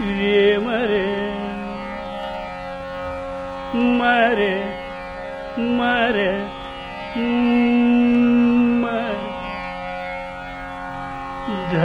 रे मरे मरे मरे मे ध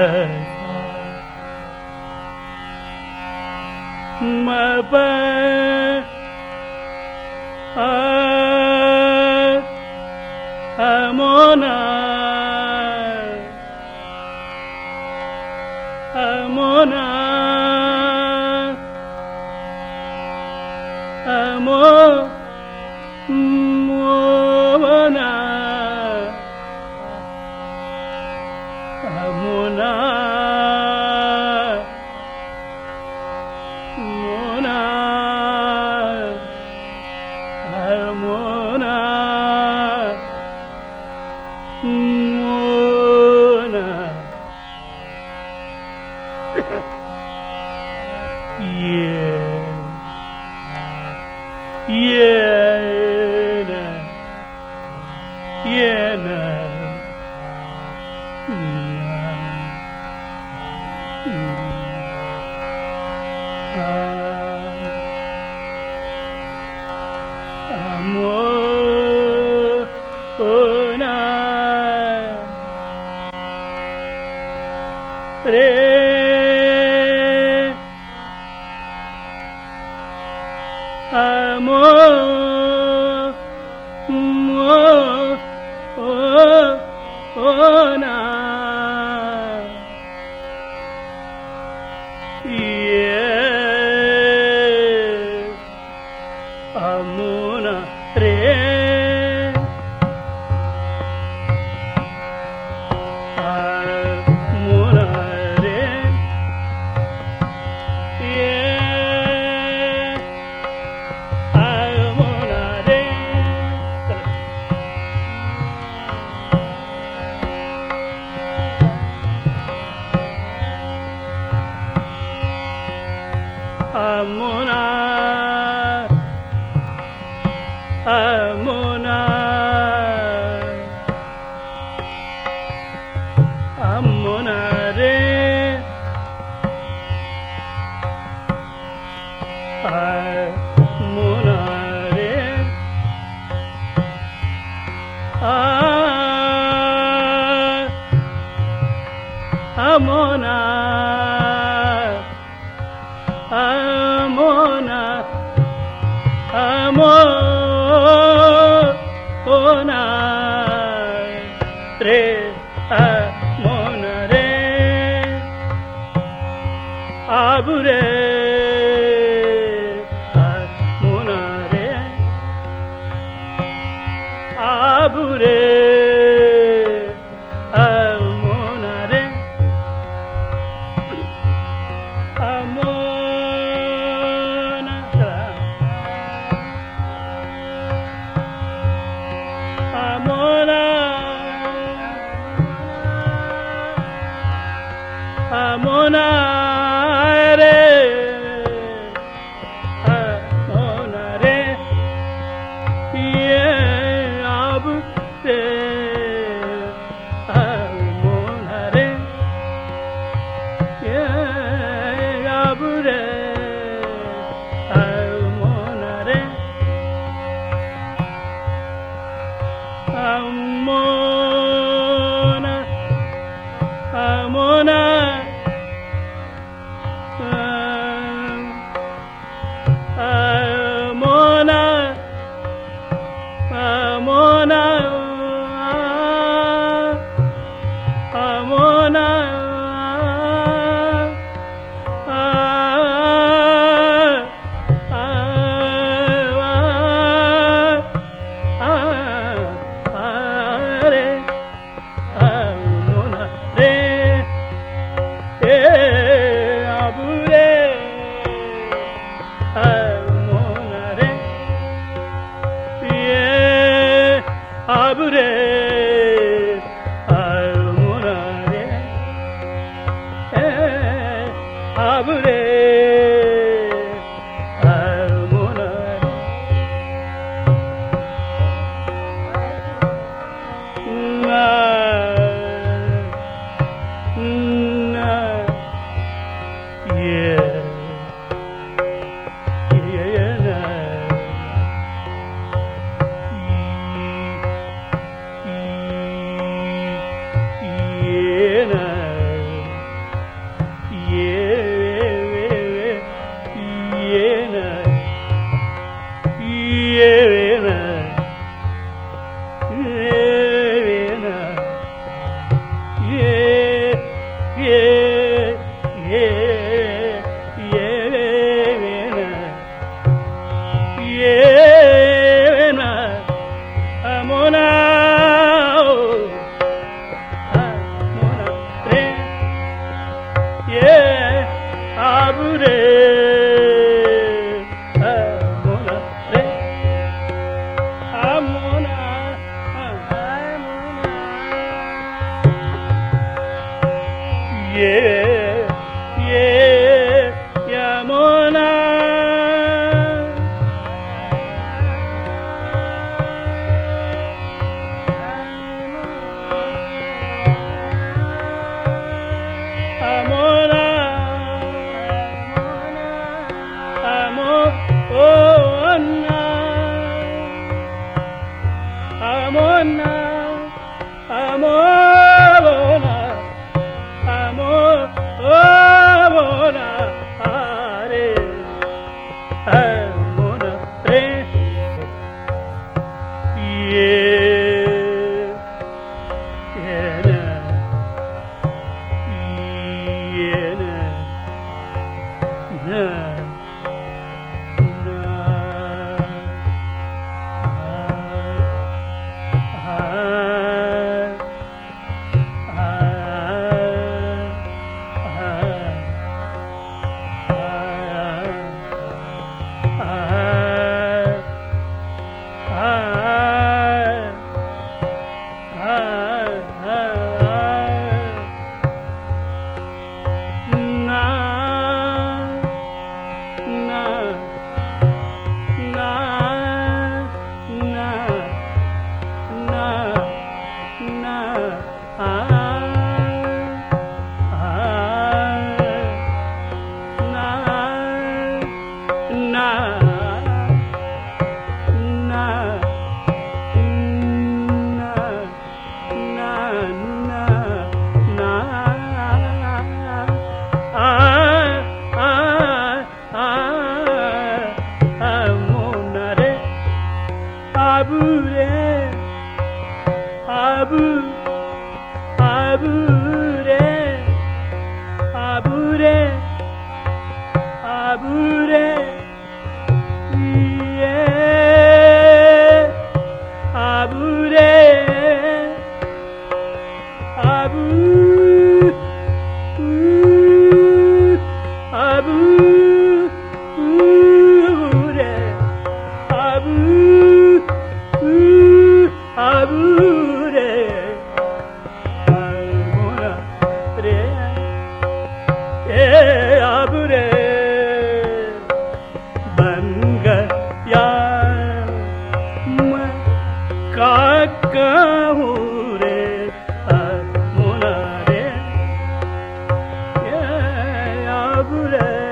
Re amor मनरे आगुरे Yeah. sabure kabule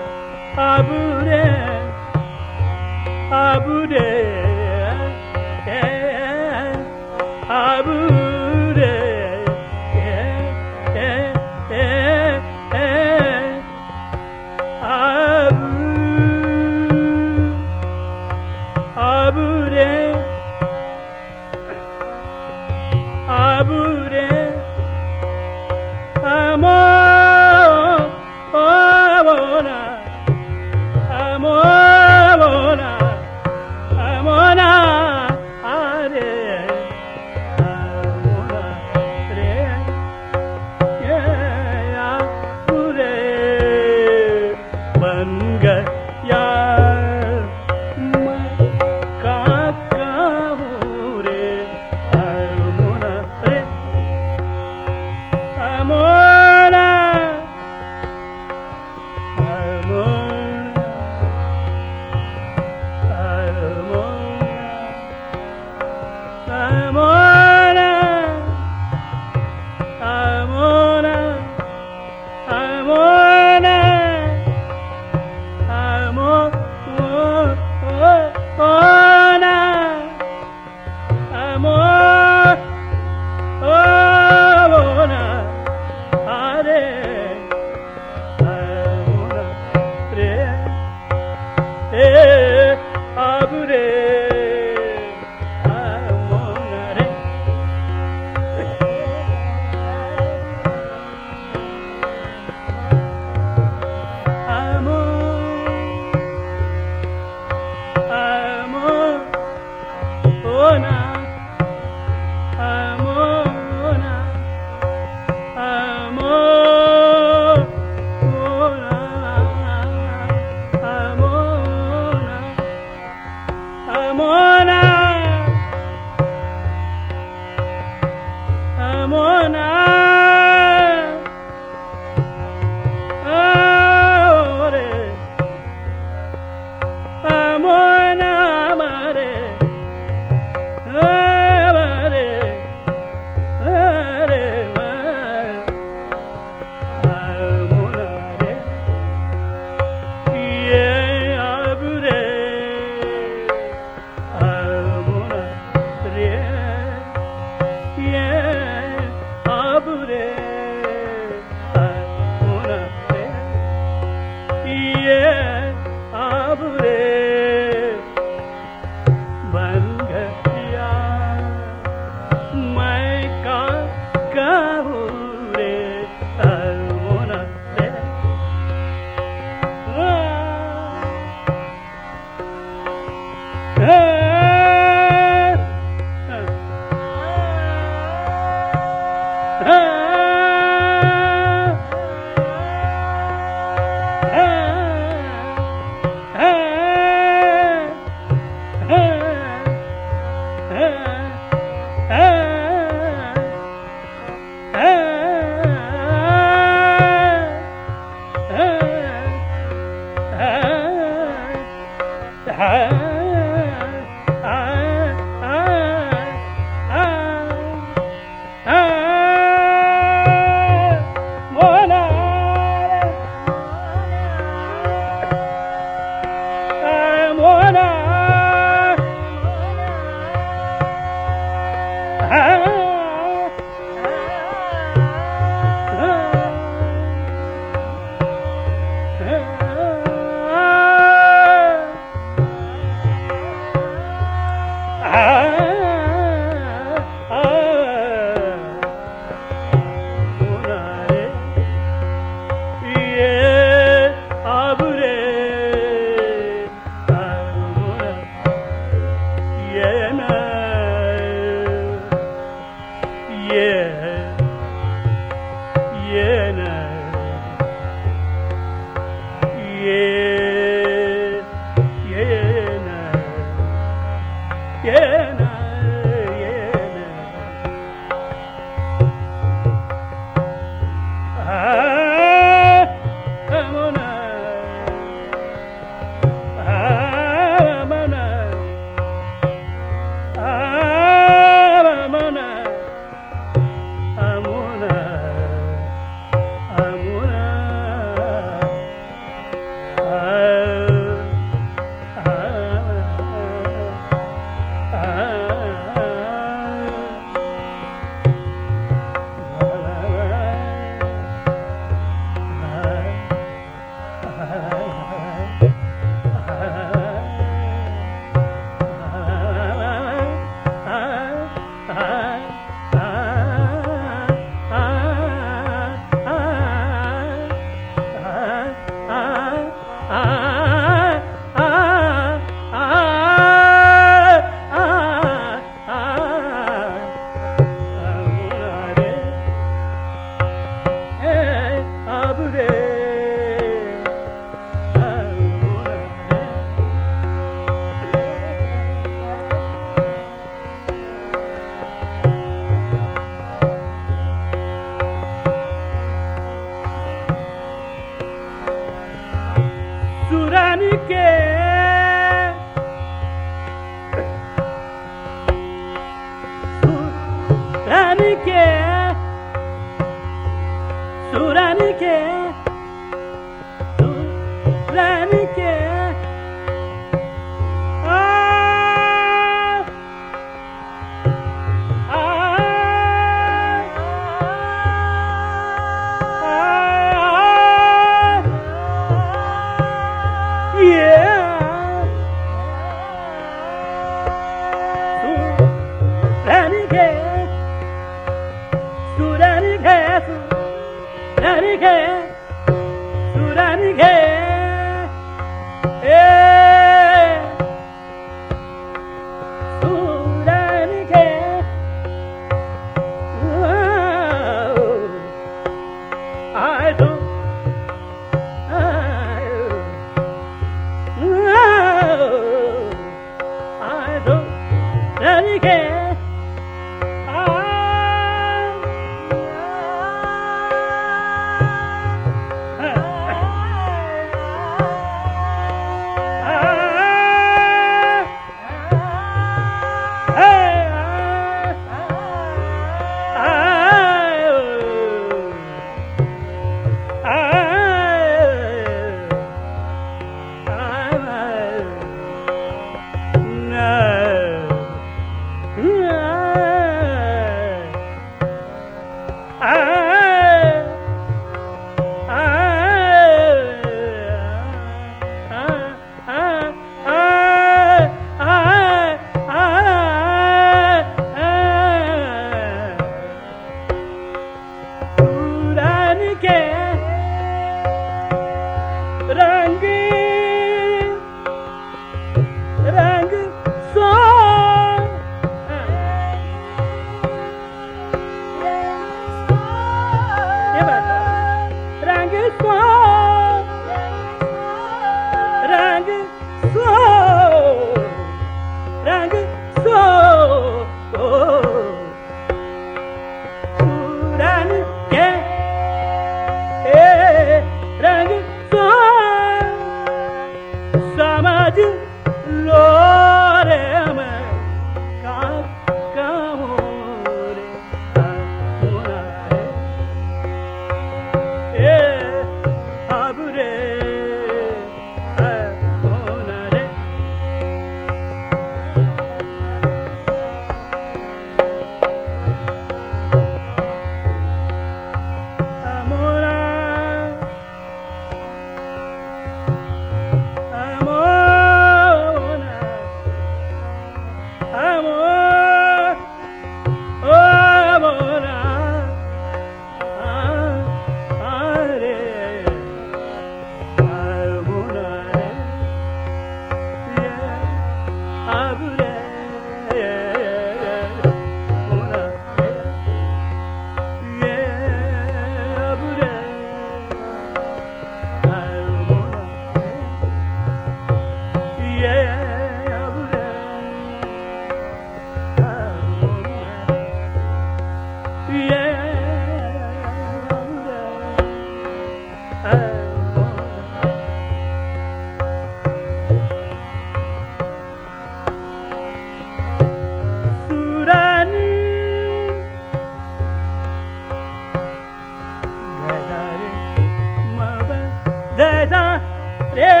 Yeah.